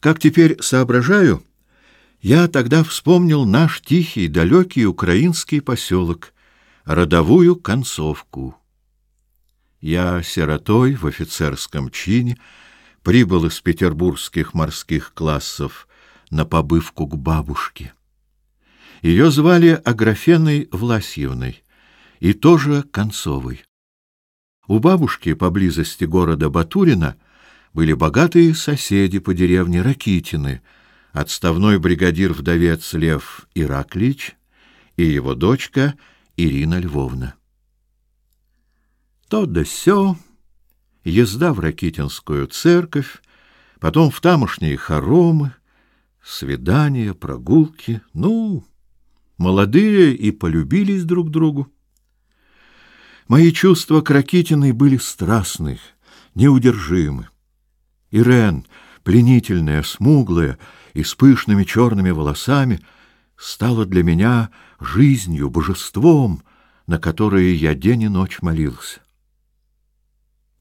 Как теперь соображаю, я тогда вспомнил наш тихий, далекий украинский поселок, родовую концовку. Я сиротой в офицерском чине прибыл из петербургских морских классов на побывку к бабушке. Ее звали Аграфеной Власьевной и тоже Концовой. У бабушки поблизости города Батурина — были богатые соседи по деревне Ракитины, отставной бригадир-вдовец Лев Ираклич и его дочка Ирина Львовна. То да сё, езда в Ракитинскую церковь, потом в тамошние хоромы, свидания, прогулки. Ну, молодые и полюбились друг другу. Мои чувства к Ракитиной были страстных, неудержимы. Ирен, пленительная, смуглая и с пышными черными волосами, стала для меня жизнью, божеством, на которое я день и ночь молился.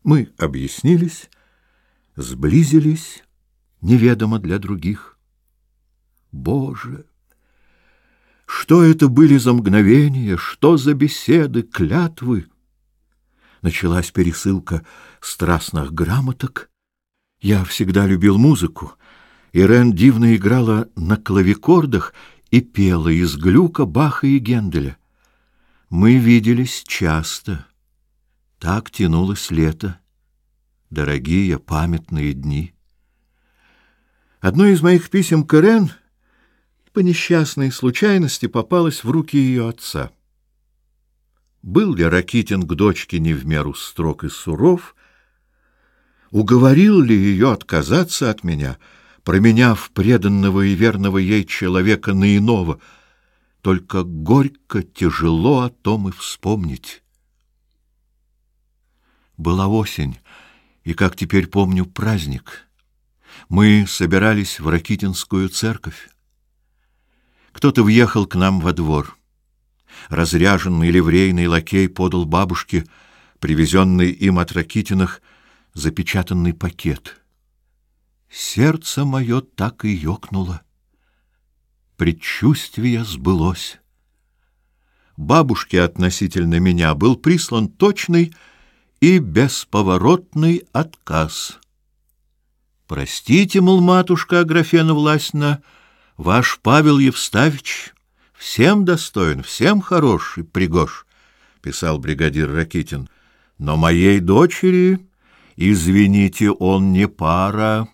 Мы объяснились, сблизились, неведомо для других. Боже! Что это были за мгновения, что за беседы, клятвы? Началась пересылка страстных грамоток, Я всегда любил музыку. Ирен дивно играла на клавикордах и пела из Глюка, Баха и Генделя. Мы виделись часто. Так тянулось лето. Дорогие памятные дни. Одно из моих писем к Ирен по несчастной случайности попалось в руки ее отца. Был ли Ракитин к дочке не в меру строг и суров? уговорил ли ее отказаться от меня, променяв преданного и верного ей человека на иного, только горько, тяжело о том и вспомнить. Была осень, и, как теперь помню, праздник. Мы собирались в Ракитинскую церковь. Кто-то въехал к нам во двор. Разряженный ливрейный лакей подал бабушке, привезенный им от Ракитиных, — запечатанный пакет. Сердце мое так и ёкнуло. Предчувствие сбылось. Бабушке относительно меня был прислан точный и бесповоротный отказ. Простите, мол, матушка Аграфена Власьевна, ваш Павел Евставич всем достоин, всем хороший, пригож, писал бригадир Ракитин. Но моей дочери Извините, он не пара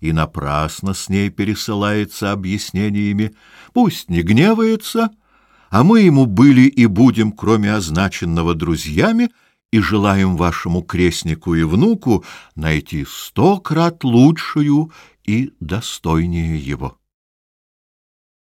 и напрасно с ней пересылается объяснениями. Пусть не гневается, а мы ему были и будем, кроме означенного друзьями, и желаем вашему крестнику и внуку найти сто крат лучшую и достойнее его.